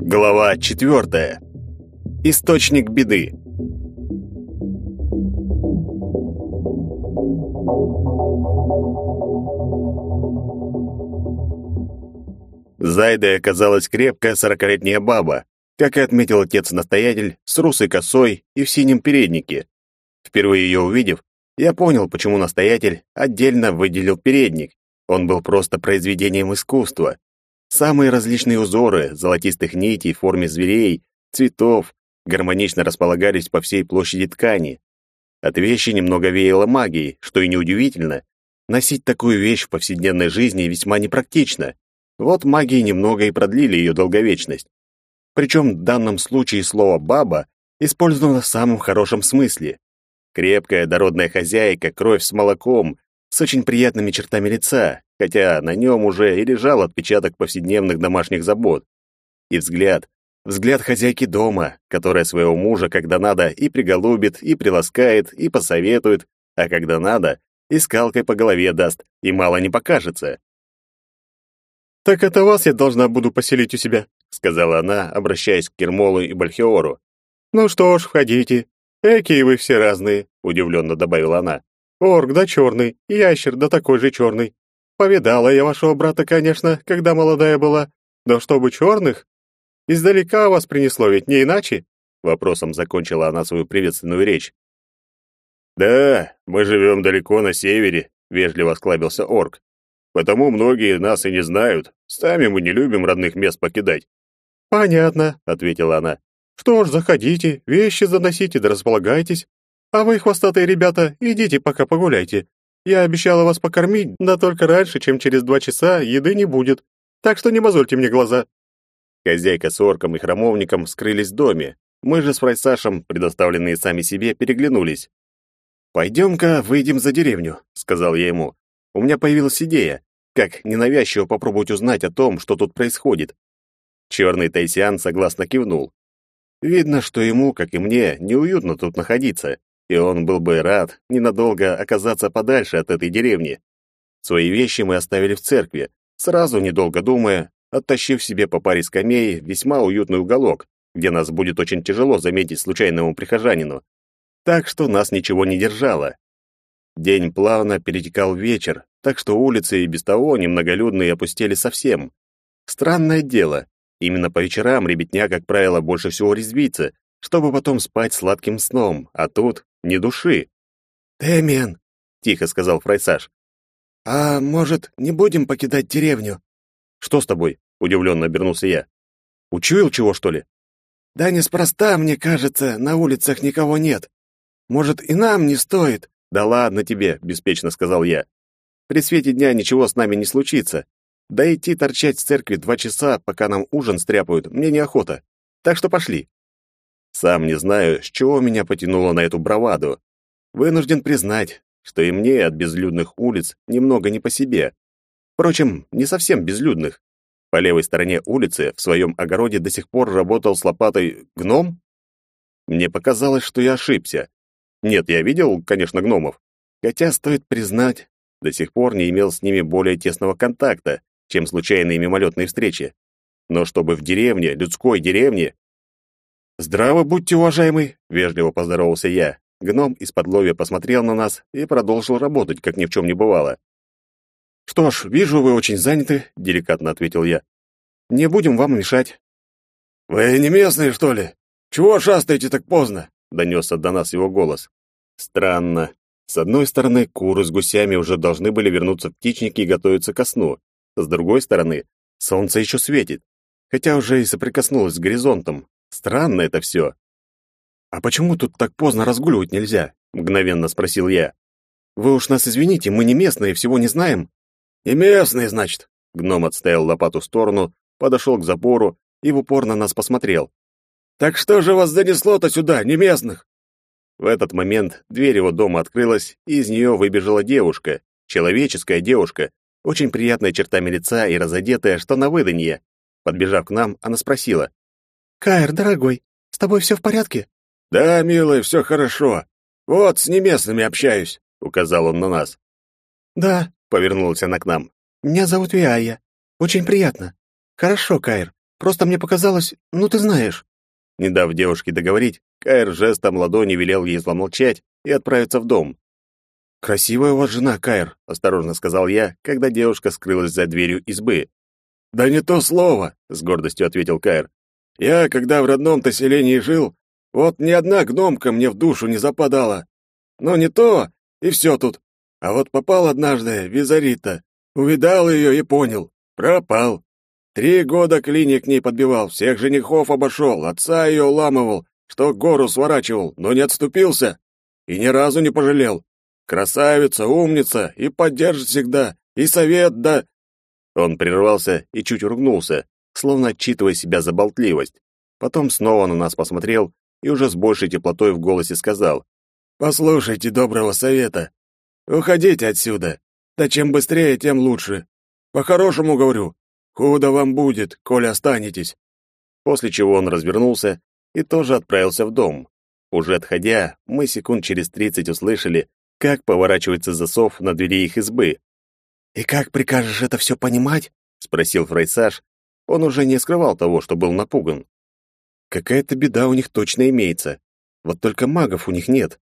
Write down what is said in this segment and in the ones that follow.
Глава четвертая. Источник беды. Зайдой оказалась крепкая сорокалетняя баба, как и отметил отец-настоятель, с русой косой и в синем переднике. Впервые ее увидев, я понял, почему настоятель отдельно выделил передник. Он был просто произведением искусства. Самые различные узоры золотистых нитей в форме зверей, цветов гармонично располагались по всей площади ткани. От вещи немного веяло магией, что и неудивительно. Носить такую вещь в повседневной жизни весьма непрактично. Вот магии немного и продлили ее долговечность. Причем в данном случае слово «баба» использовано в самом хорошем смысле. Крепкая, дородная хозяйка, кровь с молоком, с очень приятными чертами лица, хотя на нем уже и лежал отпечаток повседневных домашних забот. И взгляд, взгляд хозяйки дома, которая своего мужа, когда надо, и приголубит, и приласкает, и посоветует, а когда надо, и скалкой по голове даст, и мало не покажется. «Так это вас я должна буду поселить у себя», — сказала она, обращаясь к Кермолу и Бальхиору. «Ну что ж, входите. Экие вы все разные», — удивленно добавила она. «Орк да черный, ящер да такой же черный. Повидала я вашего брата, конечно, когда молодая была, но чтобы черных? Издалека вас принесло, ведь не иначе?» Вопросом закончила она свою приветственную речь. «Да, мы живем далеко на севере», — вежливо склабился орк. Потому многие нас и не знают. Сами мы не любим родных мест покидать. Понятно, ответила она. Что ж, заходите, вещи заносите да располагайтесь. А вы, хвостатые ребята, идите пока погуляйте. Я обещала вас покормить, да только раньше, чем через два часа, еды не будет. Так что не мозольте мне глаза. Хозяйка с орком и храмовником скрылись в доме. Мы же с Фрайсашем, предоставленные сами себе, переглянулись. «Пойдем-ка выйдем за деревню», — сказал я ему у меня появилась идея, как ненавязчиво попробовать узнать о том, что тут происходит. Черный Тайсиан согласно кивнул. Видно, что ему, как и мне, неуютно тут находиться, и он был бы рад ненадолго оказаться подальше от этой деревни. Свои вещи мы оставили в церкви, сразу, недолго думая, оттащив себе по паре скамей весьма уютный уголок, где нас будет очень тяжело заметить случайному прихожанину. Так что нас ничего не держало, День плавно перетекал в вечер, так что улицы и без того немноголюдные опустели совсем. Странное дело, именно по вечерам ребятня, как правило, больше всего резвится, чтобы потом спать сладким сном, а тут ни души. «Дэмиан», — тихо сказал Фрайсаж, — «а может, не будем покидать деревню?» «Что с тобой?» — удивленно обернулся я. «Учуял чего, что ли?» «Да неспроста, мне кажется, на улицах никого нет. Может, и нам не стоит?» «Да ладно тебе», — беспечно сказал я. «При свете дня ничего с нами не случится. Да идти торчать в церкви два часа, пока нам ужин стряпают, мне неохота. Так что пошли». Сам не знаю, с чего меня потянуло на эту браваду. Вынужден признать, что и мне от безлюдных улиц немного не по себе. Впрочем, не совсем безлюдных. По левой стороне улицы в своем огороде до сих пор работал с лопатой гном? Мне показалось, что я ошибся. Нет, я видел, конечно, гномов. Хотя, стоит признать, до сих пор не имел с ними более тесного контакта, чем случайные мимолетные встречи. Но чтобы в деревне, людской деревне... «Здраво будьте, уважаемый!» — вежливо поздоровался я. Гном из-под ловя посмотрел на нас и продолжил работать, как ни в чем не бывало. «Что ж, вижу, вы очень заняты», — деликатно ответил я. «Не будем вам мешать». «Вы не местные, что ли? Чего шастаете так поздно?» донесся до нас его голос. Странно. С одной стороны, куры с гусями уже должны были вернуться в птичники и готовиться ко сну. С другой стороны, солнце еще светит, хотя уже и соприкоснулось с горизонтом. Странно это все. «А почему тут так поздно разгуливать нельзя?» — мгновенно спросил я. «Вы уж нас извините, мы не местные, всего не знаем». «Не местные, значит?» Гном отставил лопату в сторону, подошел к забору и в упор на нас посмотрел. Так что же вас занесло-то сюда, не местных?» В этот момент дверь его дома открылась, и из нее выбежала девушка, человеческая девушка, очень приятная чертами лица и разодетая, что на выданье. Подбежав к нам, она спросила. «Кайр, дорогой, с тобой все в порядке?» «Да, милая, все хорошо. Вот с неместными общаюсь», указал он на нас. «Да», — повернулась она к нам. «Меня зовут Виая. Очень приятно. Хорошо, Кайр. Просто мне показалось, ну ты знаешь». Не дав девушке договорить, Кайр жестом ладони велел ей замолчать и отправиться в дом. «Красивая у вас жена, Кайр», — осторожно сказал я, когда девушка скрылась за дверью избы. «Да не то слово», — с гордостью ответил Кайр. «Я, когда в родном-то селении жил, вот ни одна гномка мне в душу не западала. Но не то, и все тут. А вот попал однажды Визарита, увидал ее и понял. Пропал. Три года клини к ней подбивал, всех женихов обошел, отца ее уламывал, что гору сворачивал, но не отступился. И ни разу не пожалел. Красавица, умница, и поддержит всегда, и совет да... Он прервался и чуть ругнулся, словно отчитывая себя за болтливость. Потом снова на нас посмотрел и уже с большей теплотой в голосе сказал. «Послушайте доброго совета. Уходите отсюда. Да чем быстрее, тем лучше. По-хорошему говорю, худо вам будет, коли останетесь». После чего он развернулся и тоже отправился в дом. Уже отходя, мы секунд через тридцать услышали, как поворачивается засов на двери их избы. «И как прикажешь это все понимать?» — спросил Фрайсаж. Он уже не скрывал того, что был напуган. Какая-то беда у них точно имеется. Вот только магов у них нет.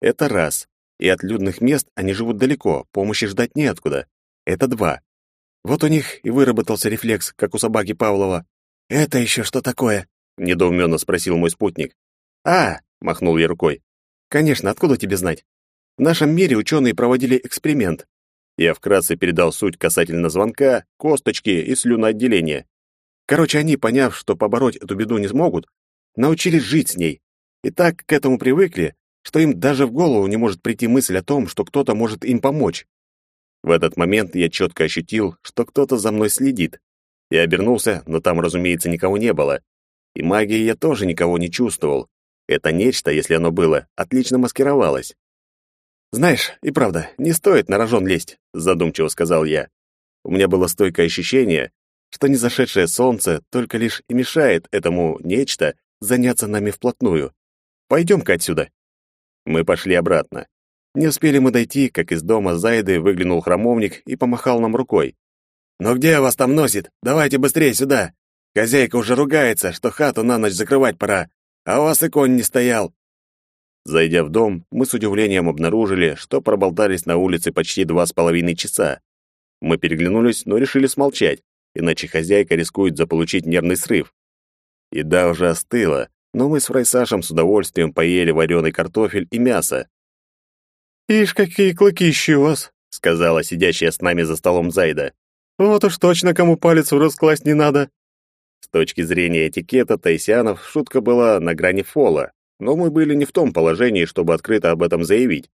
Это раз. И от людных мест они живут далеко, помощи ждать неоткуда. Это два. Вот у них и выработался рефлекс, как у собаки Павлова. «Это еще что такое?» — недоуменно спросил мой спутник. «А!» — махнул я рукой. «Конечно, откуда тебе знать? В нашем мире ученые проводили эксперимент». Я вкратце передал суть касательно звонка, косточки и слюноотделения. Короче, они, поняв, что побороть эту беду не смогут, научились жить с ней. И так к этому привыкли, что им даже в голову не может прийти мысль о том, что кто-то может им помочь. В этот момент я четко ощутил, что кто-то за мной следит. Я обернулся, но там, разумеется, никого не было. И магии я тоже никого не чувствовал. Это нечто, если оно было, отлично маскировалось. «Знаешь, и правда, не стоит на рожон лезть», — задумчиво сказал я. У меня было стойкое ощущение, что незашедшее солнце только лишь и мешает этому нечто заняться нами вплотную. Пойдем-ка отсюда. Мы пошли обратно. Не успели мы дойти, как из дома Зайды выглянул храмовник и помахал нам рукой. «Ну где вас там носит? Давайте быстрее сюда! Хозяйка уже ругается, что хату на ночь закрывать пора, а у вас и конь не стоял!» Зайдя в дом, мы с удивлением обнаружили, что проболтались на улице почти два с половиной часа. Мы переглянулись, но решили смолчать, иначе хозяйка рискует заполучить нервный срыв. Еда уже остыла, но мы с Фрайсашем с удовольствием поели вареный картофель и мясо. «Ишь, какие клыкищи у вас!» — сказала сидящая с нами за столом Зайда. «Вот уж точно кому палец в рот класть не надо!» С точки зрения этикета Тайсианов шутка была на грани фола, но мы были не в том положении, чтобы открыто об этом заявить.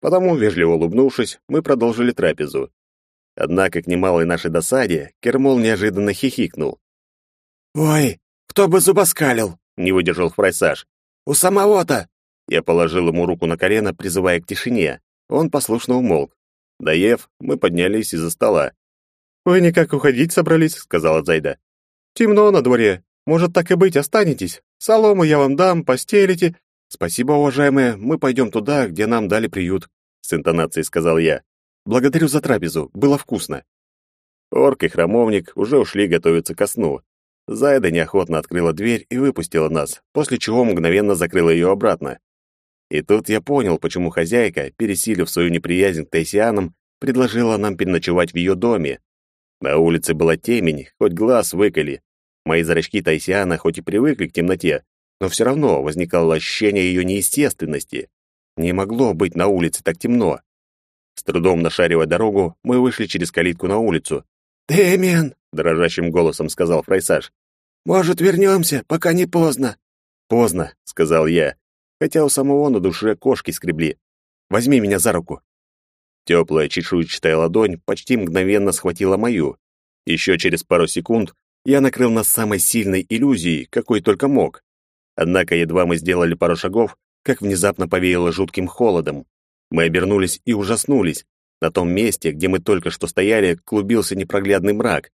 Потому, вежливо улыбнувшись, мы продолжили трапезу. Однако, к немалой нашей досаде, Кермол неожиданно хихикнул. «Ой, кто бы зубоскалил!» — не выдержал фрайсаж. «У самого-то!» Я положил ему руку на колено, призывая к тишине. Он послушно умолк. Доев, мы поднялись из-за стола. «Вы никак уходить собрались?» — сказала Зайда. «Темно на дворе. Может, так и быть, останетесь. Солому я вам дам, постелите». «Спасибо, уважаемые, мы пойдем туда, где нам дали приют», — с интонацией сказал я. Благодарю за трапезу, было вкусно. Орк и храмовник уже ушли готовиться ко сну. Зайда неохотно открыла дверь и выпустила нас, после чего мгновенно закрыла ее обратно. И тут я понял, почему хозяйка, пересилив свою неприязнь к тайсианам, предложила нам переночевать в ее доме. На улице была темень, хоть глаз выколи. Мои зрачки тайсиана хоть и привыкли к темноте, но все равно возникало ощущение ее неестественности. Не могло быть на улице так темно. С трудом нашаривая дорогу, мы вышли через калитку на улицу. «Дэмиан!» — дрожащим голосом сказал Фрайсаж. «Может, вернемся, пока не поздно?» «Поздно», — сказал я, хотя у самого на душе кошки скребли. «Возьми меня за руку». Теплая чешуйчатая ладонь почти мгновенно схватила мою. Еще через пару секунд я накрыл нас самой сильной иллюзией, какой только мог. Однако едва мы сделали пару шагов, как внезапно повеяло жутким холодом. Мы обернулись и ужаснулись. На том месте, где мы только что стояли, клубился непроглядный мрак.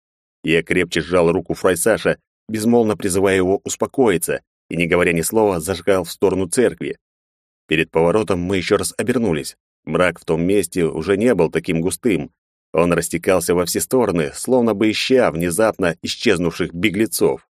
Я крепче сжал руку Фрайсаша, безмолвно призывая его успокоиться, и, не говоря ни слова, зажгал в сторону церкви. Перед поворотом мы еще раз обернулись. Мрак в том месте уже не был таким густым. Он растекался во все стороны, словно бы ища внезапно исчезнувших беглецов.